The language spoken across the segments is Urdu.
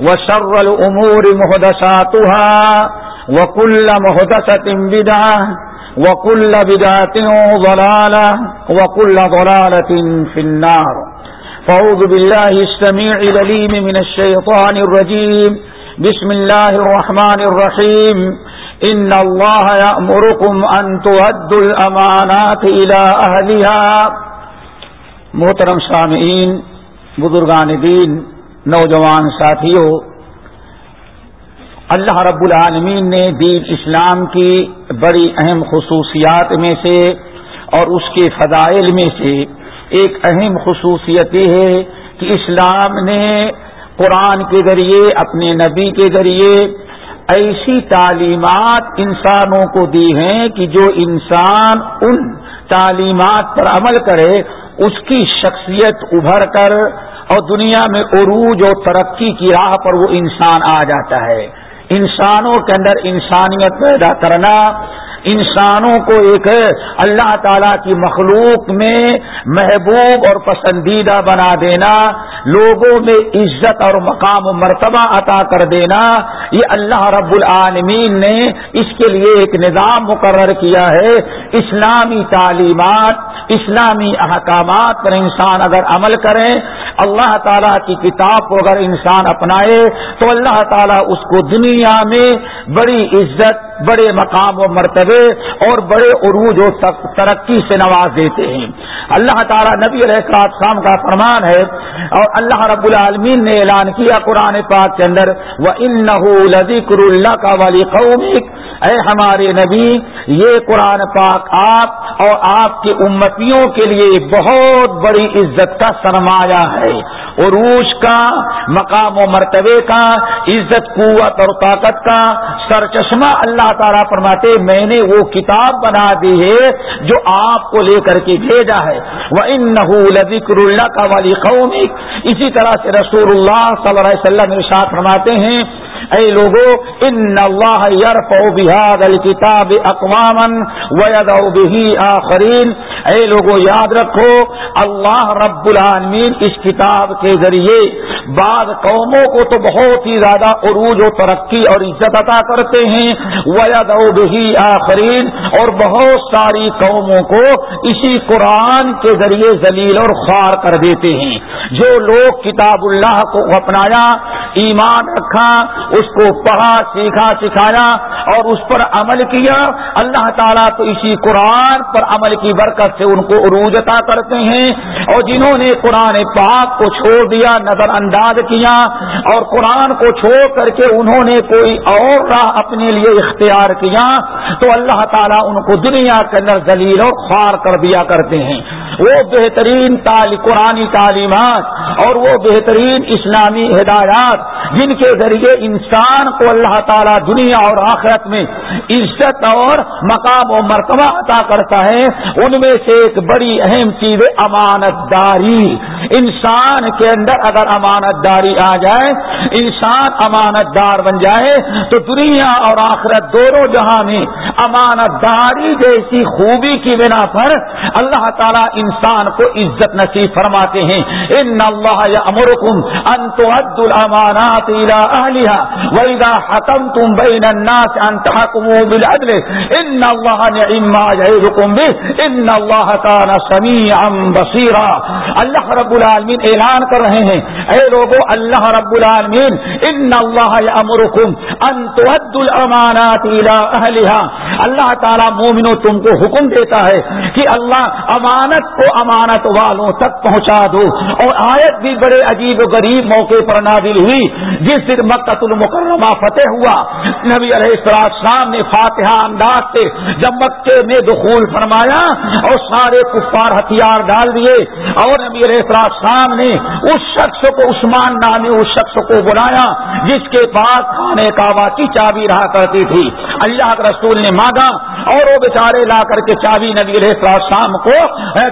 وشر الأمور مهدساتها وكل مهدسة بدعة وكل بدعة ضلالة وكل ضلالة في النار. فأعوذ بالله السميع لليم من الشيطان الرجيم. بسم الله الرحمن الرحيم. إن الله يأمركم أن تهدوا الأمانات إلى أهلها. محترم سامعین، بزرگان دین نوجوان ساتھیوں اللہ رب العالمین نے دین اسلام کی بڑی اہم خصوصیات میں سے اور اس کے فضائل میں سے ایک اہم خصوصیت یہ ہے کہ اسلام نے قرآن کے ذریعے، اپنے نبی کے ذریعے ایسی تعلیمات انسانوں کو دی ہیں کہ جو انسان ان تعلیمات پر عمل کرے، اس کی شخصیت ابھر کر اور دنیا میں عروج اور ترقی کی راہ پر وہ انسان آ جاتا ہے۔ انسانوں کے اندر انسانیت پیدا کرنا، انسانوں کو ایک اللہ تعالی کی مخلوق میں محبوب اور پسندیدہ بنا دینا، لوگوں میں عزت اور مقام و مرتبہ عطا کر دینا، یہ اللہ رب العالمین نے اس کے لیے ایک نظام مقرر کیا ہے۔ اسلامی تعلیمات اسلامی احکامات پر انسان اگر عمل کرے، اللہ تعالیٰ کی کتاب کو اگر انسان اپنائے، تو اللہ تعالیٰ اس کو دنیا میں بڑی عزت، بڑے مقام و مرتبے اور بڑے عروج و ترقی سے نواز دیتے ہیں۔ اللہ تعالیٰ نبی علیہ السلام کا فرمان ہے اور اللہ رب العالمین نے اعلان کیا قرآن پاک کے اندر وہ ان لذکر اللہ کا والی قومک اے ہمارے نبی، یہ قرآن پاک آپ اور آپ کی امتیوں کے لیے بہت بڑی عزت کا سرمایہ ہے۔ عروج کا، مقام و مرتبے کا، عزت، قوت اور طاقت کا سر چشمہ اللہ تعالیٰ فرماتے، میں نے وہ کتاب بنا دی ہے جو آپ کو لے کر کے بھیجا ہے۔ وہ ان ذکر اللہ کا والی قومی اسی طرح سے رسول اللہ صلی اللہ علیہ وسلم ارشاد فرماتے ہیں اے لوگو، ان اللہ یرفع بهذا الكتاب اقواما ويدعو به آخرین۔ اے لوگو، یاد رکھو، اللہ رب العالمین اس کتاب کے ذریعے بعض قوموں کو تو بہت ہی زیادہ عروج و ترقی اور عزت عطا کرتے ہیں۔ ویدعو به آخرین۔ اور بہت ساری قوموں کو اسی قرآن کے ذریعے ذلیل اور خوار کر دیتے ہیں۔ جو لوگ کتاب اللہ کو اپنایا، ایمان رکھا اس کو پڑھا، سیکھا، سکھایا اور اس پر عمل کیا۔ اللہ تعالیٰ تو اسی قرآن پر عمل کی برکت سے ان کو عروج عطا کرتے ہیں۔ اور جنہوں نے قرآن پاک کو چھوڑ دیا، نظر انداز کیا اور قرآن کو چھوڑ کر کے انہوں نے کوئی اور راہ اپنے لیے اختیار کیا، تو اللہ تعالیٰ ان کو دنیا کے اندر ذلیل اور خوار کر دیا کرتے ہیں۔ وہ بہترین قرآن تعلیمات اور وہ بہترین اسلامی ہدایات جن کے ذریعے انسان کو اللہ تعالیٰ دنیا اور آخرت میں عزت اور مقام و مرتبہ عطا کرتا ہے، ان میں سے ایک بڑی اہم چیز امانت داری۔ انسان کے اندر اگر امانت داری آ جائے، انسان امانت دار بن جائے، تو دنیا اور آخرت دونوں جہاں میں امانت داری جیسی خوبی کی بنا پر اللہ تعالیٰ انسان کو عزت نصیب فرماتے ہیں۔ ان اللہ یا امرکم انت عد الامانات الى اہلیہ ویدا حتم تم بین الناس ان تحکموا بالعدل ان اللہ نعما یعظکم به ان اللہ کان سمیعا بصیرا اللہ رب العالمین اعلان کر رہے ہیں۔ اے لوگو، اللہ رب العالمین ان اللہ یامرکم ان تؤدوا الامانات الى اهلها اللہ تعالی مومنو تم کو حکم دیتا ہے کہ اللہ امانت کو امانت والوں تک پہنچا دو۔ اور آیت بھی بڑے عجیب و غریب موقع پر نازل ہوئی۔ جس دن مکۃ المکرمہ فتح ہوا۔ نبی علیہ السلام نے فاتحہ انداز سے جب مکے میں دخول فرمایا اور سارے کفار ہتھیار ڈال دیے اور نبی علیہ السلام نے اس شخص کو عثمان نامی اس شخص کو بلایا جس کے پاس خانے کعبہ کی چابی رہا کرتی تھی۔ اللہ کے رسول نے مانگا اور وہ بیچارے لا کر کے چابی نبی علیہ السلام کو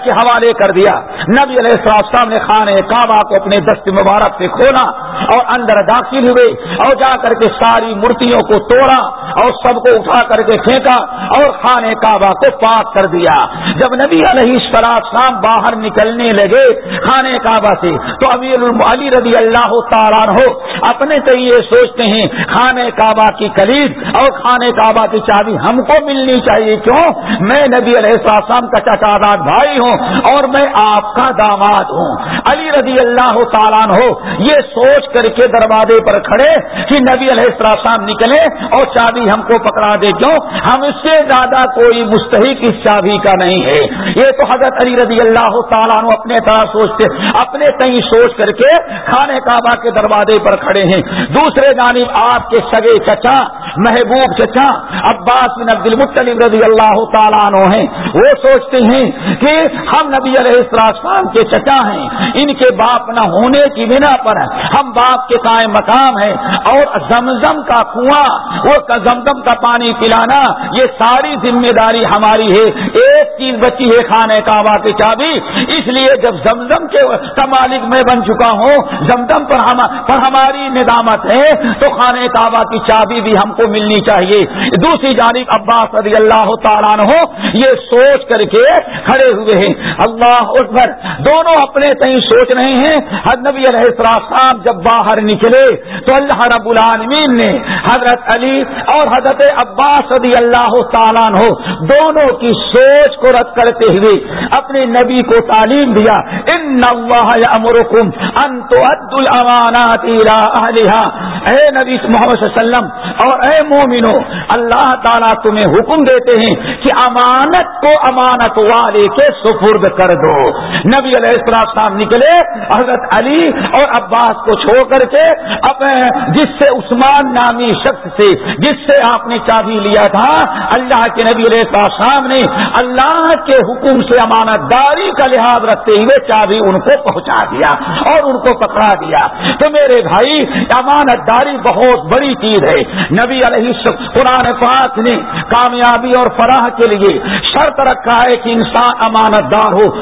کے حوالے کر دیا۔ نبی علیہ السلام نے خانے کعبہ کو اپنے دست مبارک سے کھولا اور اندر داخل ہوئے اور جا کر کے ساری مورتیوں کو توڑا اور سب کو اٹھا کر کے پھینکا اور خانے کعبہ کو پاک کر دیا۔ جب نبی علیہ السلام باہر نکلنے لگے خانے کعبہ سے تو امیر علی رضی اللہ تعالیٰ ہو اپنے سے یہ سوچتے ہیں خانے کعبہ کی کلید اور خانے کعبہ کی چابی ہم کو ملنی چاہیے۔ کیوں؟ میں نبی علیہ السلام کا چچاداد بھائی ہوں اور میں آپ کا داماد ہوں۔ علی رضی اللہ تعالیٰ ہو یہ سوچ کر کے دروازے پر کھڑے کہ نبی علیہ السلام نکلے اور چابی ہم کو پکڑا دے کیوں؟ ہم اس سے زیادہ کوئی مستحق اس چابی کا نہیں ہے۔ یہ تو حضرت علی رضی اللہ تعالیٰ اپنے طرح سوچتے، اپنے کہیں سوچ کر کے خانے کعبہ کے دروازے پر کھڑے ہیں۔ دوسرے جانب آپ کے سگے چچا، محبوب چچا، عباس بن عبد المطلب رضی اللہ تعالیٰ عنہ ہیں۔ وہ سوچتے ہیں کہ ہم نبی علیہ السلام کے چچا ہیں۔ ان کے باپ نہ ہونے کی بنا پر ہم باپ کے قائم مقام ہیں۔ اور زمزم کا کنواں وہ زمزم کا پانی پلانا، یہ ساری ذمہ داری ہماری ہے۔ ایک چیز بچی ہے خانے کعبہ کی چابی۔ اس لیے جب زمزم کے کا مالک میں بن چکا ہوں، زمزم پر ہم، پر ہماری ندامت ہے، تو خانے کعبہ کی چابی بھی ہم کو ملنی چاہیے۔ دوسری جانب عباس رضی اللہ تعالیٰ ہو یہ سوچ کر کے کھڑے ہوئے ہیں۔ اللہ اکبر دونوں اپنے کہیں سوچ رہے ہیں۔ حد نبی علیہ السلام جب باہر نکلے تو اللہ رب العالمین نے حضرت علی اور حضرت عباس رضی اللہ تعالیٰ ہو دونوں کی سوچ کو رد کرتے ہوئے اپنے نبی کو تعلیم دیا۔ ان امرکم ان تو عد الامانات اے نبی محمد صلی اللہ علیہ وسلم اور اے مومنو، اللہ تعالیٰ تمہیں حکم دیتے ہیں کہ امانت کو امانت والے کے سفرد کر دو۔ نبی علیہ السلام نکلے، حضرت علی اور عباس کو چھوڑ کر کے اپنے جس سے عثمان نامی شخص سے جس سے آپ نے چابی لیا تھا، اللہ کے نبی علیہ السلام نے اللہ کے حکم سے امانت داری کا لحاظ رکھتے ہوئے چابی ان کو پہنچا دیا اور ان کو پکڑا دیا۔ تو میرے بھائی، امانت داری بہت بڑی چیز ہے۔ نبی علیہ قرآن پاک نے کامیابی اور فلاح کے لیے شرط رکھا ہے کہ انسان امانت دار ہو۔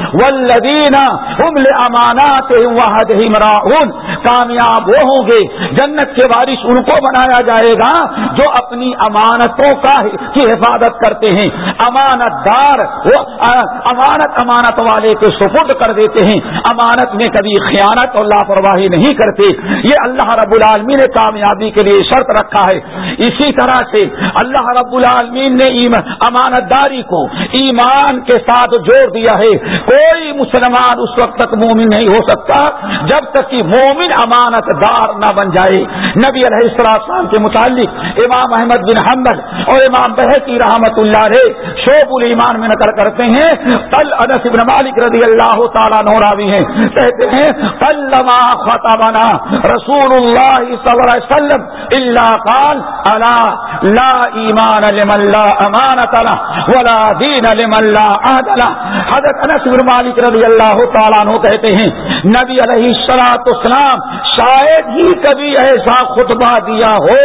ولدین حمل امانات مراحون کامیاب وہ ہوں گے، جنت کے بارش ان کو بنایا جائے گا جو اپنی امانتوں کا کی حفاظت کرتے ہیں۔ امانت دار وہ امانت امانت والے کے سپرد کر دیتے ہیں۔ امانت میں کبھی خیانت اور لاپرواہی نہیں کرتے۔ یہ اللہ رب العالمین نے کامیابی کے لیے شرط رکھا ہے۔ اسی طرح سے اللہ رب العالمین نے امانت داری کو ایمان کے ساتھ جوڑ دیا ہے۔ کوئی مسلمان اس وقت تک مومن نہیں ہو سکتا، جب تک کہ مومن امانت دار نہ بن جائے۔ نبی علیہ السلام کے متعلق امام احمد بن حمد اور امام بحقی رحمت اللہ رہے شوب المان میں نقل کرتے ہیں۔ کل انس بن مالک رضی اللہ تعالیٰ نوراوی ہیں۔ کہتے ہیں کل لما خطبنا رسول اللہ صلی اللہ علیہ وسلم اللہ قال، الا لا ایمان لمن لا امانت له ولا دین لمن لا عهد له حضرت انس بن مالک رضی اللہ تعالیٰ عنہ کہتے ہیں، نبی علیہ الصلوۃ والسلام شاید ہی کبھی ایسا خطبہ دیا ہو،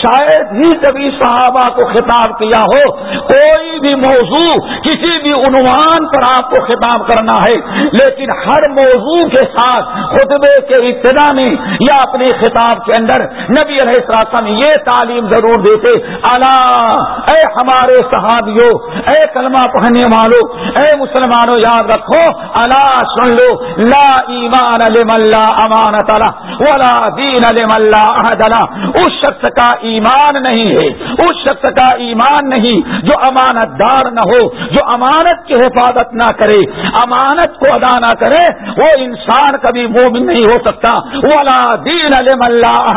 شاید ہی کبھی صحابہ کو خطاب کیا ہو، کوئی بھی موضوع کسی بھی عنوان پر آپ کو خطاب کرنا ہے، لیکن ہر موضوع کے ساتھ خطبے کے ابتدا میں یا اپنے خطاب کے اندر نبی علیہ السلام یہ تعلیم ضرور دیتے اللہ اے ہمارے صحابیوں اے کلمہ پڑھنے والوں اے مسلمانوں یاد رکھو اللہ سن لو، لا ایمان اللہ امانت ولا دین اللہ اس شخص کا ایمان نہیں ہے، اس شخص کا ایمان نہیں جو امانت دار نہ ہو، جو امانت کی حفاظت نہ کرے، امانت کو ادا نہ کرے، وہ انسان کبھی مومن نہیں ہو سکتا۔ ولا دین اللہ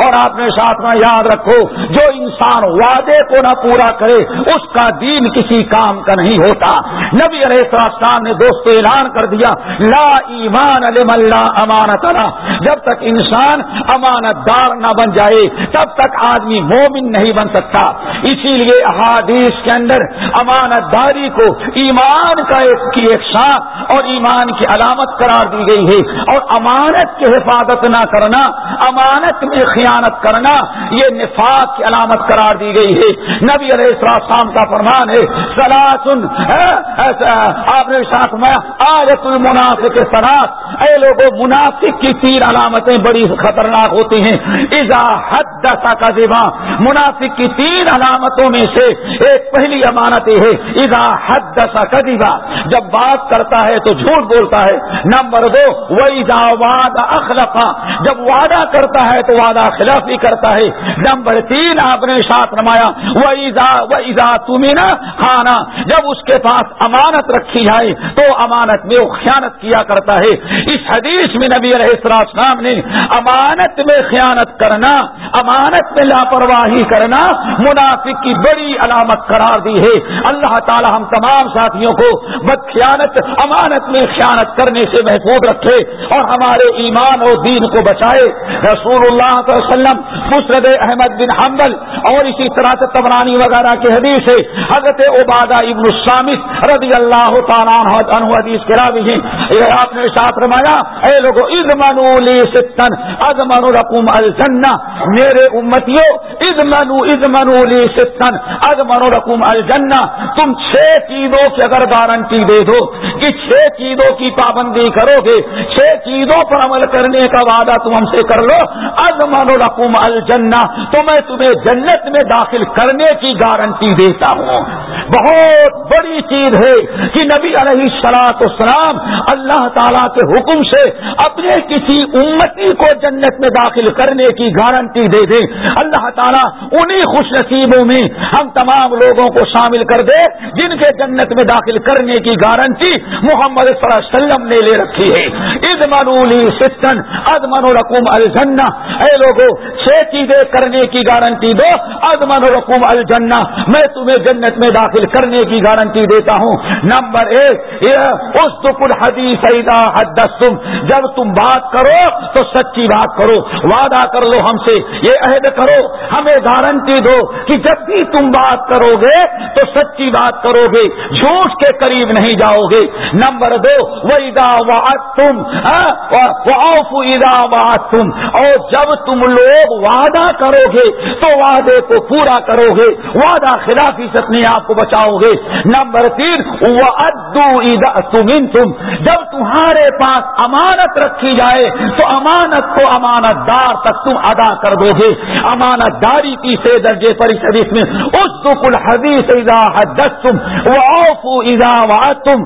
اور آپ نے ساتھ میں یاد رکھو، جو انسان وعدے کو نہ پورا کرے، اس کا دین کسی کام کا نہیں ہوتا۔ نبی علیہ السلام نے دوست اعلان کر دیا، لا ایمان اللہ امانت جب تک انسان امانت دار نہ بن جائے، تب تک آدمی مومن نہیں بن سکتا۔ اسی لیے احادیث کے اندر امانت داری کو ایمان کا ایک کی ایک شان اور ایمان کی علامت قرار دی گئی ہے۔ اور امانت کی حفاظت نہ کرنا، امانت میں خیانت کرنا، یہ نفاق کی علامت قرار دی گئی ہے۔ نبی علیہ السلام کا فرمان ہے سلاسن ہاں، آپ نے ساتھ میں آج کوئی منافق کے سراس اے لوگوں منافق کی تین علامتیں بڑی خطرناک ہوتی ہیں۔ ایزا حد دسا کا منافق کی تین علامتوں میں سے ایک پہلی امانت یہ ہے۔ ایزا حد دسا کا جب بات کرتا ہے تو جھوٹ بولتا ہے۔ نمبر دو وہ وہی وعدہ اخلفا جب وعدہ کرتا ہے تو وعدہ خلافی کرتا ہے۔ نمبر تین، آپ نے ساتھ نمایا وہ تمہیں نا کھانا جب اس کے پاس امانت رکھی جائے تو امانت میں وہ خیانت کیا کرتا ہے۔ اس حدیث میں نبی علیہ السلام نے امانت میں خیانت کرنا، امانت میں لاپرواہی کرنا منافق کی بڑی علامت قرار دی ہے۔ اللہ تعالی ہم تمام ساتھیوں کو بد خیانت امانت میں خیانت کرنے سے محفوظ رکھے اور ہمارے ایمان اور دین کو بچائے۔ رسول اللہ علیہ وسلم مسرد احمد بن حنبل اور اسی طرح سے تبرانی وغیرہ کی حدیث ہے۔ حضرت عبادہ ابن السامد رضی اللہ تعالیٰ عنہ حدیث کے راوی یہ آپ نے ساتھ رمایا اے لوگو اذمنو لی ستن ازمنو رقم الجنہ۔ میرے امتیوں اذمنو اذمنو لی ستن ازمنو رقم الجنہ۔ تم چھ چیزوں کی اگر گارنٹی دے دو، کہ چھ چیزوں کی پابندی کرو گے چھ چیزوں پر عمل کرنے کا وعدہ تم ہم سے کر لو۔ ازمن رقم الجنہ، تو میں تمہیں جنت میں داخل کرنے کی گارنٹی دیتا ہوں۔ بہت بڑی چیز ہے کہ نبی علیہ سلاط اسلام اللہ تعالیٰ کے حکم سے اپنے کسی امتی کو جنت میں داخل کرنے کی گارنٹی دے دے۔ اللہ تعالیٰ انہی خوش نصیبوں میں ہم تمام لوگوں کو شامل کر دے، جن کے جنت میں داخل کرنے کی گارنٹی محمد صلی اللہ علیہ وسلم نے لے رکھی ہے۔ از منولی ستن ادمن رقم الجنہ اے لوگوں چھ چیزیں کرنے کی گارنٹی دو۔ ادمن رقم الجنہ میں تمہیں جنت میں داخل کرنے کی گارنٹی دیتا ہوں۔ نمبر ایک اس دکل حدیث تم جب تم بات کرو تو سچی بات کرو، وعدہ کر لو ہم سے، یہ عہد کرو، ہمیں گارنٹی دو کہ جب بھی تم بات کرو گے تو سچی بات کرو گے جھوٹ کے قریب نہیں جاؤ گے نمبر دو وہی دا تم ادا بات تم اور جب تم لوگ وعدہ کرو گے تو وعدے کو پورا کرو گے وعدہ خلافی سے اپنے آپ کو بچاؤ گے نمبر تین وہ ادو تم تم جب تمہارے پاس امانت رکھی جائے، تو امانت کو امانت دار تک تم ادا کر دو گے۔ امانت داری تیسرے درجے پر اس حدیث میں اس دکھ الحدیث ادا حدت تم وہ اوفو ادا تم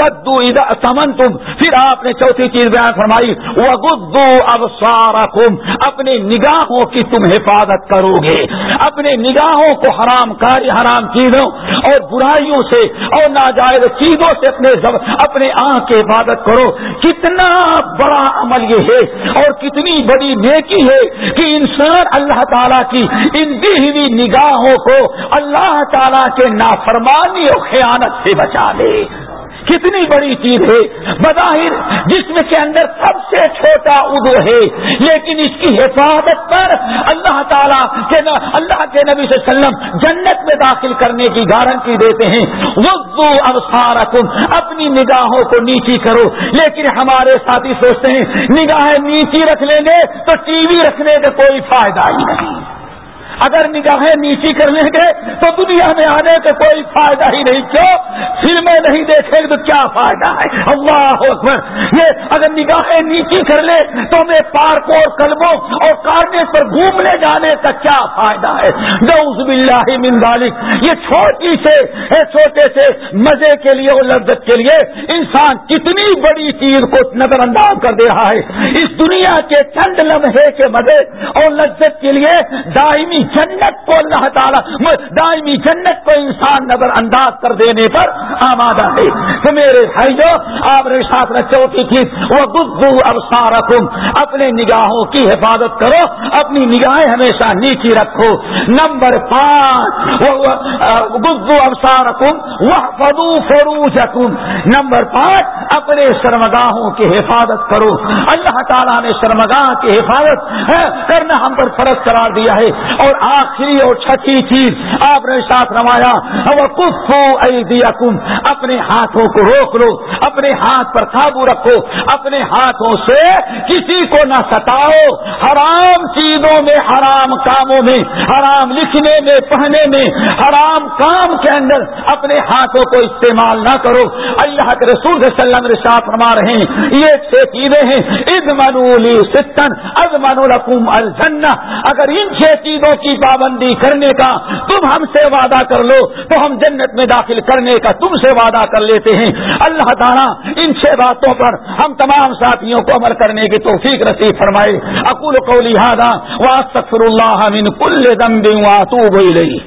ودو ادا سمن تم پھر آپ نے چوتھی چیز بیان فرمائی وہ گدو اب اپنے نگاہوں کی تم حفاظت کرو گے۔ اپنے نگاہوں کو حرام کاری، حرام چیزوں اور برائیوں سے اور ناجائز چیزوں سے اپنے اپنے آنکھ کے عبادت کرو۔ کتنا بڑا عمل یہ ہے اور کتنی بڑی نیکی ہے کہ انسان اللہ تعالیٰ کی ان دی نگاہوں کو اللہ تعالیٰ کے نافرمانی اور خیانت سے بچا لے۔ کتنی بڑی چیز ہے۔ بظاہر جسم کے اندر سب سے چھوٹا ادو ہے، لیکن اس کی حفاظت پر اللہ تعالیٰ کے اللہ کے نبی صلی اللہ علیہ وسلم جنت میں داخل کرنے کی گارنٹی دیتے ہیں۔ وہ ابسار اپنی نگاہوں کو نیچی کرو۔ لیکن ہمارے ساتھی سوچتے ہیں، نگاہیں نیچی رکھ لیں گے تو ٹی وی رکھنے کا کوئی فائدہ ہی نہیں۔ اگر نگاہیں نیچی کر لیں گے تو دنیا میں آنے کا کوئی فائدہ ہی نہیں، کیوں؟ فلمیں نہیں دیکھیں گے تو کیا فائدہ ہے؟ اللہ اکبر! یہ اگر نگاہیں نیچی کر لے تو ہمیں پارکوں اور کلبوں اور کارنے پر گھومنے جانے کا کیا فائدہ ہے؟ نعوذ باللہ من ذالک! یہ چھوٹی سے چھوٹے سے مزے کے لیے اور لذت کے لیے انسان کتنی بڑی چیز کو نظر انداز کر دے رہا ہے۔ اس دنیا کے چند لمحے کے مزے اور لذت کے لیے دائمی جنت کو اللہ تعالیٰ دائمی جنت کو انسان نظر انداز کر دینے پر آمادہ ہے۔ تو میرے بھائیو، آپ نے ساتھ میں چوتھی چیز وہ گزو ابسار اپنے نگاہوں کی حفاظت کرو، اپنی نگاہیں ہمیشہ نیچی رکھو۔ نمبر پانچ گزو ابسار وہ فدو فروج نمبر پانچ، اپنے شرمگاہوں کی حفاظت کرو۔ اللہ تعالیٰ نے شرمگاہ کی حفاظت کرنا ہم پر فرض قرار دیا ہے۔ اور آخری اور چھٹی چیز آپ نے ساتھ روایا وہ اپنے ہاتھوں کو روک لو، اپنے ہاتھ پر قابو رکھو، اپنے ہاتھوں سے کسی کو نہ ستاؤ۔ حرام چیزوں میں، حرام کاموں میں، حرام لکھنے میں، پڑھنے میں، حرام کام کے اندر اپنے ہاتھوں کو استعمال نہ کرو۔ اللہ کے رسول صلی اللہ علیہ وسلم ساتھ فرما رہے ہیں، یہ چھ چیزیں ہیں۔ اد ستن از منولکم الجنہ اگر ان چھ چیزوں کی پابندی کرنے کا تم ہم سے وعدہ کر لو تو ہم جنت میں داخل کرنے کا تم سے وعدہ کر لیتے ہیں۔ اللہ تعالیٰ ان چھ باتوں پر ہم تمام ساتھیوں کو عمل کرنے کی توفیق رسی فرمائے۔ اکول کو لہٰذا واسطر اللہ من کل دم واتوب الیہ۔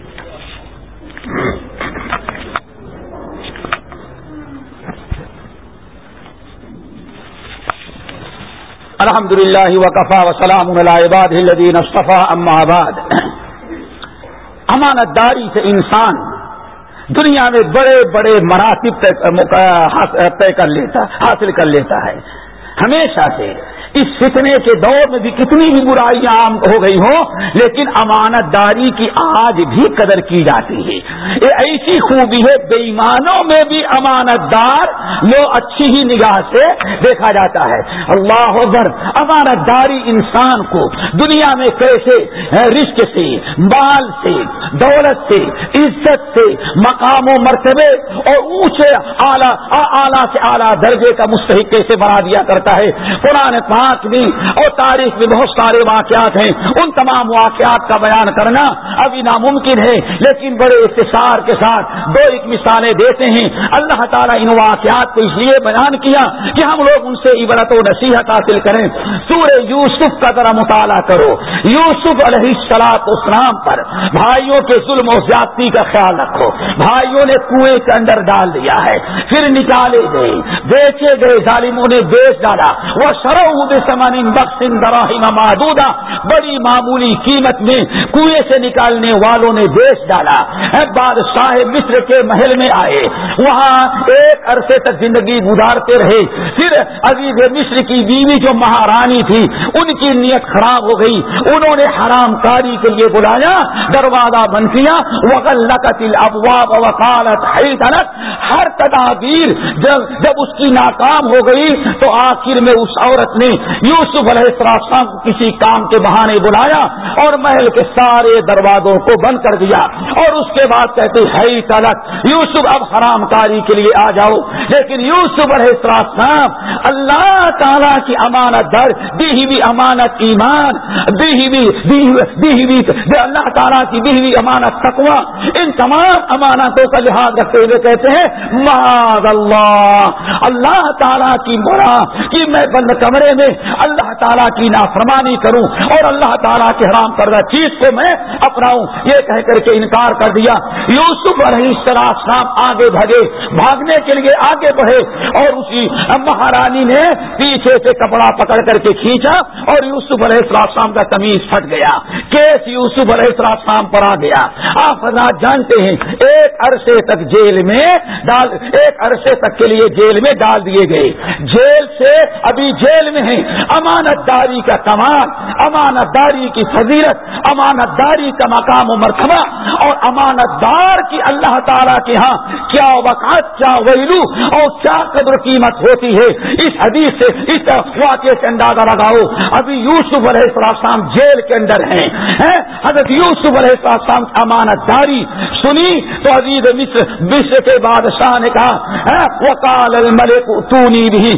الحمد للہ وقفا وسلام الدین اصطفیٰ اما آباد امانت داری سے انسان دنیا میں بڑے بڑے مراتب طے کر لیتا، حاصل کر لیتا ہے۔ ہمیشہ سے اس فتنے کے دور میں بھی کتنی بھی برائیاں عام ہو گئی ہوں، لیکن امانت داری کی آج بھی قدر کی جاتی ہے۔ یہ ایسی خوبی ہے بےمانوں میں بھی امانت دار لو اچھی ہی نگاہ سے دیکھا جاتا ہے۔ اللہ اکبر، امانت داری انسان کو دنیا میں کیسے رشک سے، مال سے، دولت سے، عزت سے، مقام و مرتبے اور اونچے اعلیٰ سے اعلیٰ درجے کا مستحق کیسے بنا دیا کرتا ہے؟ قرآن پاک بھی اور تاریخ میں بہت سارے واقعات ہیں۔ ان تمام واقعات کا بیان کرنا ابھی ناممکن ہے، لیکن بڑے اختصار کے ساتھ دو ایک مثالیں دیتے ہیں۔ اللہ تعالیٰ ان واقعات کو اس لیے بیان کیا کہ ہم لوگ ان سے عبرت و نصیحت حاصل کریں۔ سورہ یوسف کا ذرا مطالعہ کرو۔ یوسف علیہ السلاط اسلام پر بھائیوں کے ظلم و زیادتی کا خیال رکھو۔ بھائیوں نے کنویں کے اندر ڈال دیا ہے، پھر نکالے گئے، بیچے گئے، ظالموں نے بیچ ڈالا۔ وہ سرو سمن بخش دراہم محدودہ بڑی معمولی قیمت میں کنویں سے نکالنے والوں نے بیچ ڈالا۔ بادشاہ مصر کے محل میں آئے۔ وہاں ایک عرصے تک زندگی گزارتے رہے۔ پھر عزیز مصر کی بیوی جو مہارانی تھی، ان کی نیت خراب ہو گئی۔ انہوں نے حرام کاری کے لیے بلایا، دروازہ بند کیا۔ وغلقت الابواب وقالت حیدنت ہر تدابیر جب جب اس کی ناکام ہو گئی، تو آخر میں اس عورت نے یوسف علیہ السلام کو کسی کام کے بہانے بلایا اور محل کے سارے دروازوں کو بند کر دیا اور اس کے بعد کہتے ہے تلک، یوسف اب حرام کاری کے لیے آ جاؤ۔ لیکن یوسف علیہ السلام اللہ تعالیٰ کی امانت در دی ہوئی امانت ایمان دی ہوئی اللہ تعالیٰ کی دی ہوئی امانت تقوا ان تمام امانتوں کا لحاظ رکھتے ہوئے کہتے ہیں، معاذ اللہ اللہ تعالیٰ کی مرا کہ میں بند کمرے میں اللہ تعالیٰ کی نافرمانی کروں اور اللہ تعالیٰ کے حرام کردہ چیز کو میں اپناؤں۔ یہ کہہ کر کے انکار کر دیا۔ یوسف علیہ السلام آگے بھگے بھاگنے کے لیے آگے بڑھے اور اسی مہارانی نے پیچھے سے کپڑا پکڑ کر کے کھینچا اور یوسف علیہ السلام کا تمیز پھٹ گیا۔ کیس یوسف علیہ السلام پر آ گیا۔ آپ جانتے ہیں، ایک عرصے تک جیل میں ڈال، ایک عرصے تک کے لیے جیل میں ڈال دیے گئے۔ جیل سے ابھی جیل میں ہیں۔ امانت داری کا کمال امانت داری کی فضیلت امانت داری کا مقام و مرتبہ اور امانت دار کی اللہ تعالیٰ کے ہاں کیا وقات کیا ویلو اور کیا قدر قیمت ہوتی ہے؟ اس حدیث سے، اس واقعے سے اندازہ لگاؤ۔ ابھی یوسف علیہ السلام جیل کے اندر ہیں حضرت یوسف علیہ السلام امانت داری سنی تو عزیز مصر مصر کے بادشاہ نے کہا وکال الملک تونی بھی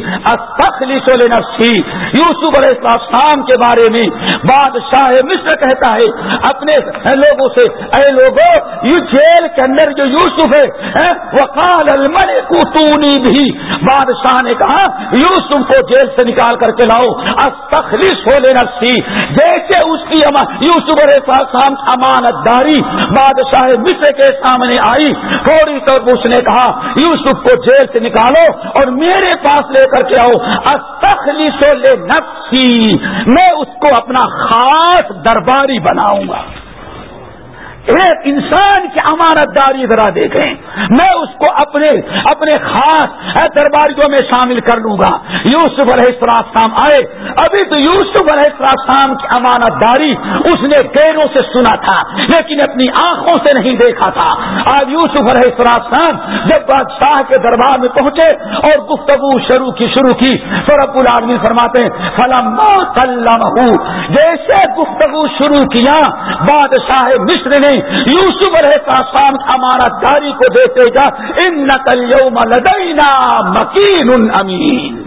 نفسی یوسف علیہ السلام کے بارے میں بادشاہ مصر کہتا ہے، اپنے لوگوں سے، اے لوگوں یہ جیل کے اندر جو یوسف ہے وکال الملک تونی بھی۔ بادشاہ نے کہا، یوسف کو جیل سے نکال کر کے لاؤ۔ استخلص ہو لینا سی جیسے اس کی یوسف علیہ السلام امانت داری۔ بادشاہ مصر کے سامنے آئی۔ فوری طور پر اس نے کہا، یوسف کو جیل سے نکالو اور میرے پاس لے کر کے آؤ۔ استخلیش لے نفسی میں اس کو اپنا خاص درباری بناؤں گا۔ ایک انسان کی امانت داری ذرا دیکھیں۔ میں اس کو اپنے اپنے خاص درباریوں میں شامل کر لوں گا۔ یوسف علیہ السلام آئے۔ ابھی تو یوسف علیہ السلام کی امانت داری اس نے پیروں سے سنا تھا، لیکن اپنی آنکھوں سے نہیں دیکھا تھا۔ آج یوسف علیہ السلام جب بادشاہ کے دربار میں پہنچے اور گفتگو شروع کی شروع کی، تو رب العالمین فرماتے فلم جیسے گفتگو شروع کیا، بادشاہ مصر نے یوسف علیہ السلام امانت داری کو دیتے جا ان نقل یوم لدینا مکین امین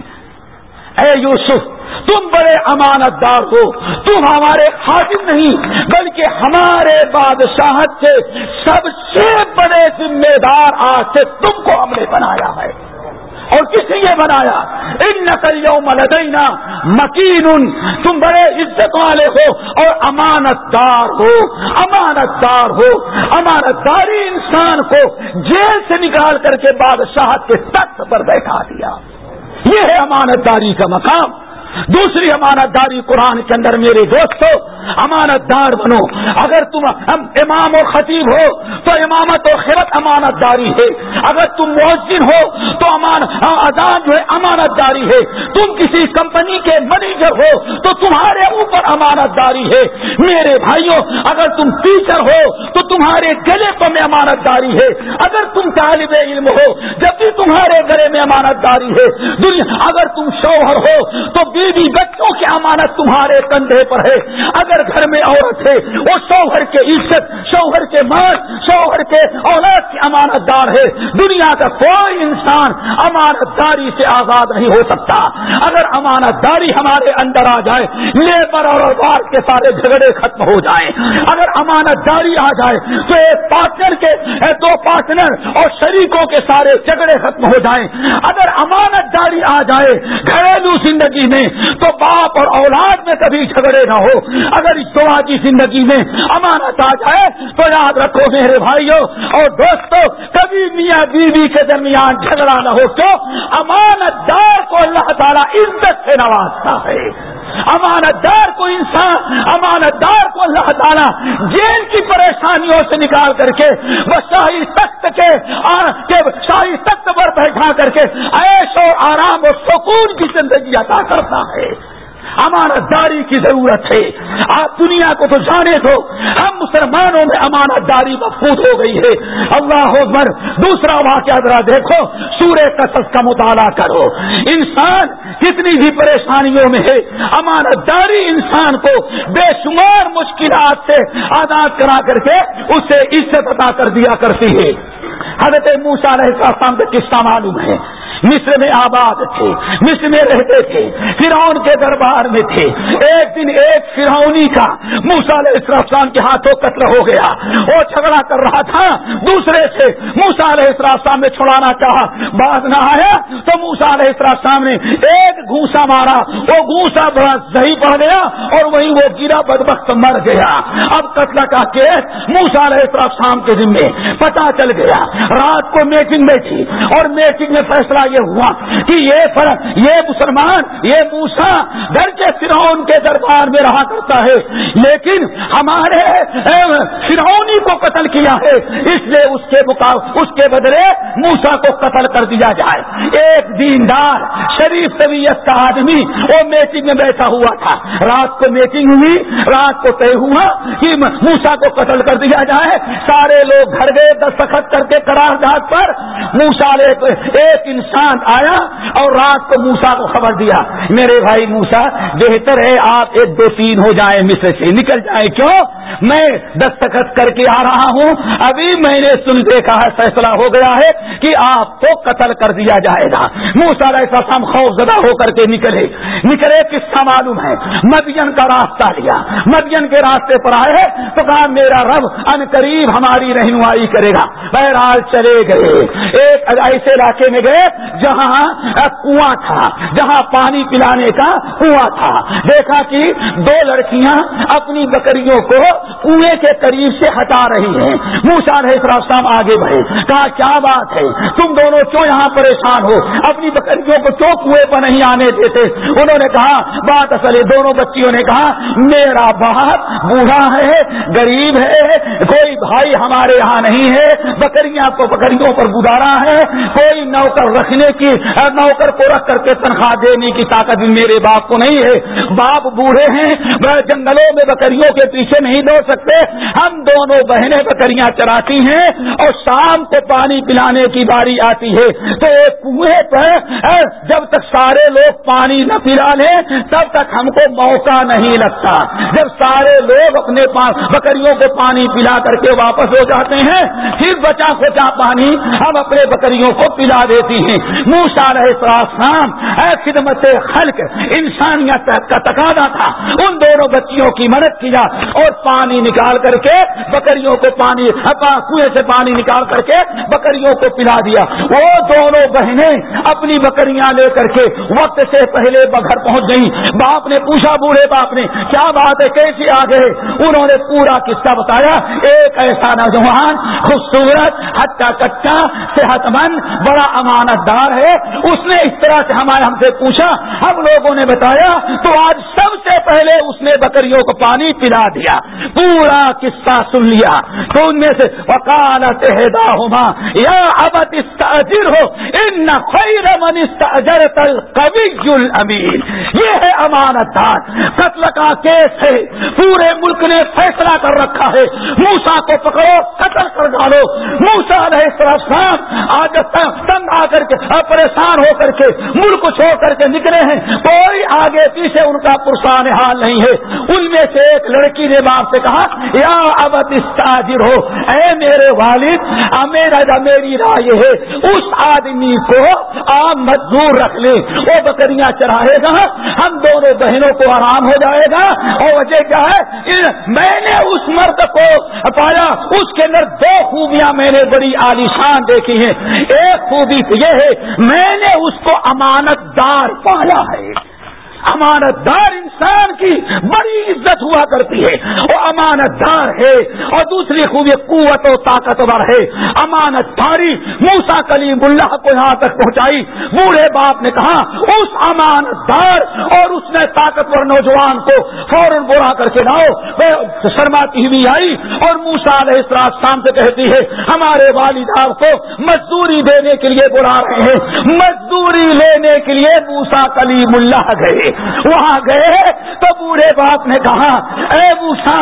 اے یوسف، تم بڑے امانت دار ہو۔ تم ہمارے خاطر نہیں، بلکہ ہمارے بادشاہت سے سب سے بڑے ذمہ دار آج سے تم کو ہم نے بنایا ہے۔ اور کس لیے بنایا؟ ان نقل ملدینا مکین تم بڑے عزت والے ہو اور امانت دار ہو۔ امانت دار ہو۔ امانت داری انسان کو جیل سے نکال کر کے بادشاہ کے تخت پر بیٹھا دیا۔ یہ ہے امانت داری کا مقام۔ دوسری امانت داری قرآن کے اندر، میرے دوستو، امانت دار بنو۔ اگر تم امام و خطیب ہو، تو امامت و خیرت امانت داری ہے۔ اگر تم مؤذن ہو، تو امان ہاں، اذان جو ہے، امانت داری ہے۔ تم کسی کمپنی کے مینیجر ہو، تو تمہارے اوپر امانت داری ہے۔ میرے بھائیوں اگر تم ٹیچر ہو، تو تمہارے گلے پر میں امانت داری ہے۔ اگر تم طالب علم ہو، جب بھی تمہارے گلے میں امانت داری ہے۔ اگر تم شوہر ہو، تو بیوی بچوں کی امانت تمہارے کندھے پر ہے۔ اگر گھر میں عورت ہے، وہ شوہر کے عزت، شوہر کے مان شوہر کے اولاد کی امانت دار ہے۔ دنیا کا کوئی انسان امانت داری سے آزاد نہیں ہو سکتا۔ اگر امانت داری ہمارے اندر آ جائے، لیبر اور اوار کے سارے جھگڑے ختم ہو جائیں۔ اگر امانت داری آ جائے، تو ایک پارٹنر کے دو پارٹنر اور شریکوں کے سارے جھگڑے ختم ہو جائیں۔ اگر امانت داری آ جائے، گھریلو زندگی میں تو باپ اور اولاد میں کبھی جھگڑے نہ ہو۔ اگر دعا کی زندگی میں امانت آ جائے، تو یاد رکھو میرے بھائیوں اور دوستوں کبھی میاں بیوی کے درمیان جھگڑا نہ ہو تو امانت دار کو اللہ تعالیٰ عزت سے نوازتا ہے۔ امانت دار کو انسان، امانت دار کو اللہ تعالیٰ جیل کی پریشانیوں سے نکال کر کے وہ شاہی تخت کے شاہی تخت پر بیٹھا کر کے اور آرام اور سکون کی زندگی عطا کرتا ہے۔ امانت داری کی ضرورت ہے۔ آپ دنیا کو تو جانے دو۔ ہم مسلمانوں میں امانت داری مفود ہو گئی ہے۔ اللہ اکبر، دوسرا واقعہ ذرا دیکھو۔ سورہ قصص کا مطالعہ کرو۔ انسان کتنی بھی پریشانیوں میں ہے، امانت داری انسان کو بے شمار مشکلات سے آزاد کرا کر کے اسے عزت عطا کر دیا کرتی ہے۔ حضرت موسا رہتا کا قصہ معلوم ہے۔ مصر میں آباد تھے، مصر میں رہتے تھے، فرعون کے دربار میں تھے۔ ایک دن ایک فرعونی کا موسا علیہ السلام کے ہاتھوں قتل ہو گیا۔ وہ جھگڑا کر رہا تھا۔ دوسرے سے موسا علیہ السلام نے چھڑانا چاہا بعد نہ آیا تو موسا علیہ السلام نے ایک گھوسا مارا۔ وہ گھوسا بڑا صحیح پڑ گیا اور وہیں وہ گرا بدبخت مر گیا۔ اب قتل کا کیس موسا علیہ السلام کے ذمے پتا چل گیا۔ رات کو میٹنگ میں تھی اور میٹنگ میں فیصلہ یہ ہوا کہ یہ فرق، یہ مسلمان، یہ موسا گھر کے فرعون کے دربار میں رہا کرتا ہے۔ لیکن ہمارے فرعونی کو قتل کیا ہے۔ اس لیے اس کے اس کے بدلے موسا کو قتل کر دیا جائے۔ ایک دیندار، شریف طبیعت کا آدمی وہ میٹنگ میں بیٹھا ہوا تھا۔ رات کو میٹنگ ہوئی، رات کو طے ہوا کہ موسا کو قتل کر دیا جائے۔ سارے لوگ گھر گئے، دستخط کر کے قرار داد پر موسا ایک انسان آیا اور رات کو موسا کو خبر دیا، میرے بھائی موسا بہتر ہے آپ ایک دو تین ہو جائیں، مصر سے نکل جائیں، کیوں؟ میں دستخط کر کے آ رہا ہوں۔ ابھی میں نے سن دیکھا ہے، فیصلہ ہو گیا ہے کہ آپ کو قتل کر دیا جائے گا۔ موسا ایسا سم خوف زدہ ہو کر کے نکلے۔ نکلے قصہ معلوم ہے۔ مدین کا راستہ لیا۔ مدین کے راستے پر آئے تو کہا، میرا رب ان قریب ہماری رہنمائی کرے گا۔ بہرحال چلے گئے۔ ایک ایسے علاقے میں گئے۔ جہاں کنواں تھا، جہاں پانی پلانے کا کنواں تھا۔ دیکھا کہ دو لڑکیاں اپنی بکریوں کو کنویں کے قریب سے ہٹا رہی ہیں۔ موسا رہے آگے بڑھے، کہا، کیا بات ہے؟ تم دونوں کیوں یہاں پریشان ہو؟ اپنی بکریوں کو کیوں کنویں پر نہیں آنے دیتے؟ انہوں نے کہا، بات اصل ہے۔ دونوں بچیوں نے کہا، میرا باپ بوڑھا ہے، غریب ہے، کوئی بھائی ہمارے یہاں نہیں ہے، بکریاں کو بکریوں پر گزارا ہے، کوئی نوکر رکھنے کی نوکر کو رکھ کر کے تنخواہ دینے کی طاقت میرے باپ کو نہیں ہے۔ باپ بوڑھے ہیں جنگلوں میں بکریوں کے پیچھے نہیں دوڑ سکتے۔ ہم دونوں بہنیں بکریاں چراتی ہیں اور شام کو پانی پلانے کی باری آتی ہے۔ تو ایک کنویں پر جب تک سارے لوگ پانی نہ پلا لیں، تب تک ہم کو موقع نہیں لگتا۔ جب سارے لوگ اپنے پاس بکریوں کو پانی پلا کر کے واپس ہو جاتے ہیں، پھر بچا کھوچا پانی؟ ہم اپنے بکریوں کو پلا دیتی ہیں۔ موسا رہے سراسام خدمت خلق، انسانیت کا تقاضا تھا۔ ان دونوں بچیوں کی مدد کیا اور پانی نکال کر کے بکریوں کو پانی کنویں سے پانی نکال کر کے بکریوں کو پلا دیا۔ وہ دونوں بہنیں اپنی بکریاں لے کر کے وقت سے پہلے گھر پہنچ گئی باپ نے پوچھا، بوڑھے باپ نے، کیا بات ہے؟ کیسے آ گئے؟ انہوں نے پورا قصہ بتایا۔ ایک ایسا نوجوان، خوبصورت ہٹا کچا، صحت مند، بڑا امانت دار ہے، اس نے اس طرح سے ہمارے ہم سے پوچھا، ہم لوگوں نے بتایا، تو آج سب سے پہلے اس نے بکریوں کو پانی پلا دیا، پورا قصہ سن لیا۔ تو ان میں سے وکالت ہوما یا ابت استاجر ہو ان خیر من استاجر کبھی امین یہ ہے امانت دار۔ قتل کا کیس ہے۔ پورے ملک نے فیصلہ کر رکھا ہے۔ موسا کو پکڑو، قتل کر ڈالو۔ موسا رہے سرسان آج تنگ آ کر کے پریشان ہو کر کے ملک چھوڑ کر کے نکلے ہیں۔ کوئی آگے پیچھے ان کا پرسان حال نہیں ہے۔ ان میں سے ایک لڑکی نے باپ سے کہا، یا ابت استاجر ہو، اے میرے والد میرا میری رائے ہے۔ اس آدمی کو آپ مزدور رکھ لیں۔ وہ بکریاں چراہے گا، ہم دونوں بہنوں کو آرام ہو جائے گا۔ اور وجہ کیا ہے؟ میں نے اس مرد کو پایا۔ اس کے اندر دو خوبیاں میں نے بڑی عالیشان دیکھی ہیں۔ ایک خوبی یہ ہے میں نے اس کو امانت دار پایا ہے۔ امانت دار انسان کی بڑی عزت ہوا کرتی ہے وہ امانت دار ہے اور دوسری خوبی قوت و طاقتور ہے۔ امانت داری موسا کلیم اللہ کو یہاں تک پہنچائی۔ بوڑھے باپ نے کہا، اس امانت دار اور اس نے طاقتور نوجوان کو فوراً بوڑھا کر کے لاؤ۔ شرماتی ہوئی آئی اور موسا علیہ السلام سے کہتی ہے، ہمارے والد آپ کو مزدوری دینے کے لیے بلا رہے ہیں۔ مزدوری لینے کے لیے موسا کلیم اللہ گئے۔ وہاں گئے تو بوڑھے باپ نے کہا، اے بوسا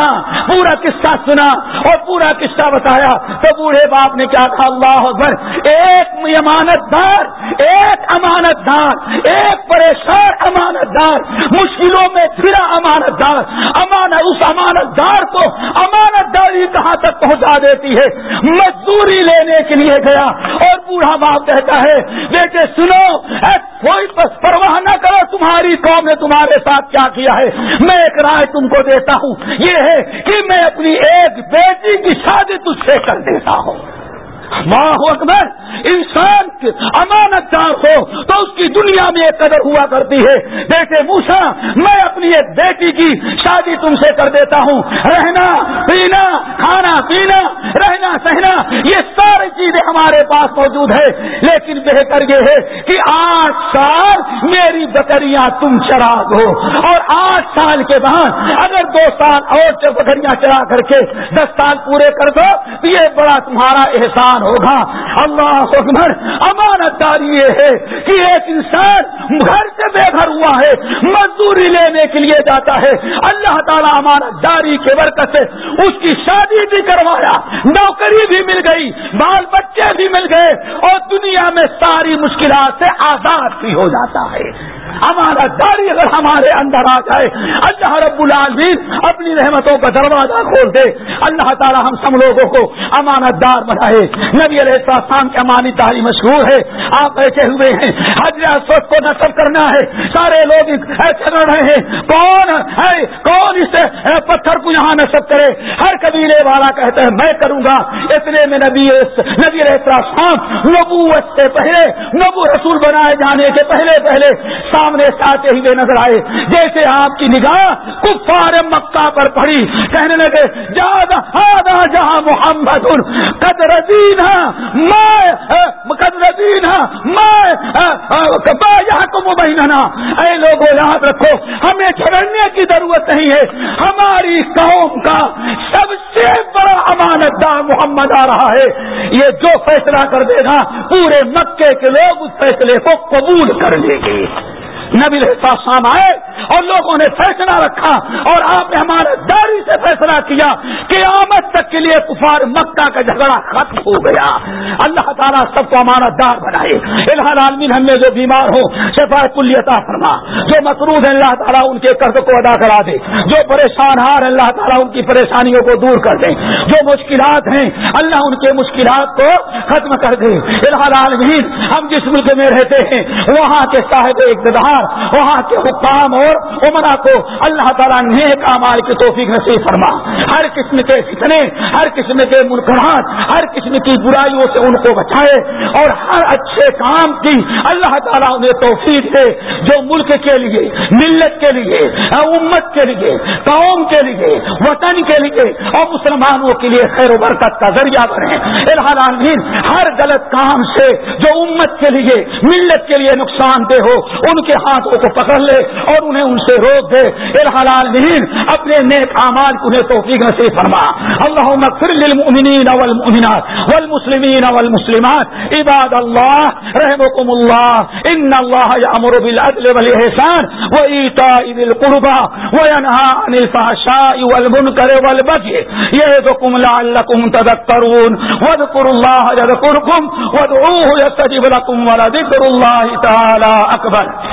پورا قصہ سنا اور پورا قصہ بتایا. تو بوڑھے باپ نے کیا کہا، اللہ اکبر، ایک امانت دار، ایک امانت دار، ایک پریشان امانت دار، مشکلوں میں پھرا امانت دار، امانت، اس امانت دار کو امانت داری کہاں تک پہنچا دیتی ہے؟ مزدوری لینے کے لیے گیا اور بوڑھا باپ کہتا ہے، بیٹے، سنو کوئی پرواہ نہ کرو، تمہاری قوم نے تمہارے ساتھ کیا کیا ہے؟ میں ایک رائے تم کو دیتا ہوں، یہ ہے کہ میں اپنی ایک بیٹی کی شادی تجھ سے کر دیتا ہوں۔ ماں اکبر، انسان امانت دار ہو تو اس کی دنیا میں ایک قدر ہوا کرتی ہے۔ دیکھے موسا میں اپنی ایک بیٹی کی شادی تم سے کر دیتا ہوں۔ رہنا، پینا، کھانا، پینا، رہنا، سہنا، یہ ساری چیزیں ہمارے پاس موجود ہے لیکن بہتر یہ ہے کہ آٹھ سال میری بکریاں تم چرا دو۔ اور آٹھ سال کے بعد اگر دو سال اور بکریاں چرا کر کے دس سال پورے کر دو، تو یہ بڑا تمہارا احسان ہوگا۔ اللہ اکبر، امانت داری یہ ہے کہ ایک انسان گھر سے بے گھر ہوا ہے، مزدوری لینے کے لیے جاتا ہے۔ اللہ تعالیٰ امانت داری کے برکت سے اس کی شادی بھی کروایا، نوکری بھی مل گئی، بال بچے بھی مل گئے، اور دنیا میں ساری مشکلات سے آزاد بھی ہو جاتا ہے۔ ہمارا داری اگر ہمارے اندر آ جائے، اللہ رب العالمین اپنی رحمتوں کا دروازہ کھول دے۔ اللہ تعالی ہم سب لوگوں کو امانت دار بنائے۔ نبی علیہ السلام کی امانی تاری مشہور ہے۔ آپ ایسے ہوئے ہیں۔ حضرت کو نصب کرنا ہے۔ سارے لوگ ایسے کر رہے ہیں۔ کون ہے؟ کون اس پتھر کو یہاں نصب کرے؟ ہر قبیلے والا کہتے ہیں میں کروں گا۔ اتنے میں نبی نبی علیہ السلام نبوت سے پہلے نبو رسول بنائے جانے کے پہلے پہلے سامنے سے آتے ہوئے نظر آئے۔ جیسے آپ کی نگاہ کفار مکہ پر پڑی۔ کہنے لگے جہاں جہاں محمد قدر دین قدر اے لوگوں یاد رکھو، ہمیں چھڑنے کی ضرورت نہیں ہے۔ ہماری قوم کا سب سے بڑا امانت دار محمد آ رہا ہے۔ یہ جو فیصلہ کر دے گا، پورے مکے کے لوگ اس فیصلے کو قبول کر لیں گے۔ نبی شام آئے اور لوگوں نے فیصلہ رکھا اور آپ نے ہمارے داری سے فیصلہ کیا کہ آمد تک کے لیے کفار مکہ کا جھگڑا ختم ہو گیا۔ اللہ تعالیٰ سب کو ہمارا دار بنائے۔ الحال عالمین ہم میں جو بیمار ہو شفا کلیتا فرما۔ جو مقروض ہے اللہ تعالیٰ ان کے قرض کو ادا کرا دے۔ جو پریشان ہار اللہ تعالیٰ ان کی پریشانیوں کو دور کر دے۔ جو مشکلات ہیں، اللہ ان کے مشکلات کو ختم کر دے۔ الحال عالمین ہم جس ملک میں رہتے ہیں، وہاں کے صاحب اقتدار وہاں کے حکام اور عمرہ کو اللہ تعالیٰ نیک مال کی توفیق نصیب فرما۔ ہر قسم کے فتنے، ہر قسم کے منکرات، ہر قسم کی برائیوں سے ان کو بچائے اور ہر اچھے کام کی اللہ تعالیٰ انہیں توفیق دے، جو ملک کے لیے، ملت کے لیے، امت کے لیے، قوم کے لیے، وطن کے لیے اور مسلمانوں کے لیے خیر و برکت کا ذریعہ بنے۔ الحال ہر غلط کام سے جو امت کے لیے، ملت کے لیے نقصان دہ ہو، ان کے ہاتھوں کو پکڑ لے اور انہیں ان سے روک دے۔ الحلال نہیں اپنے نیک اعمال انہیں توفیق نصیب فرما۔ اللہ مغفر للمؤمنین والمؤمنات والمسلمین والمسلمات۔ عباد اللہ رحمكم اللہ۔ ان اللہ یامر بالعدل والاحسان وایتاء ذی القربى وینهى عن الفحشاء والمنکر والبغي یعظکم لعلکم تذکرون۔ واذکروا اللہ یذکرکم، وادعوه یستجب لكم ولذکر اللہ تعالی اکبر۔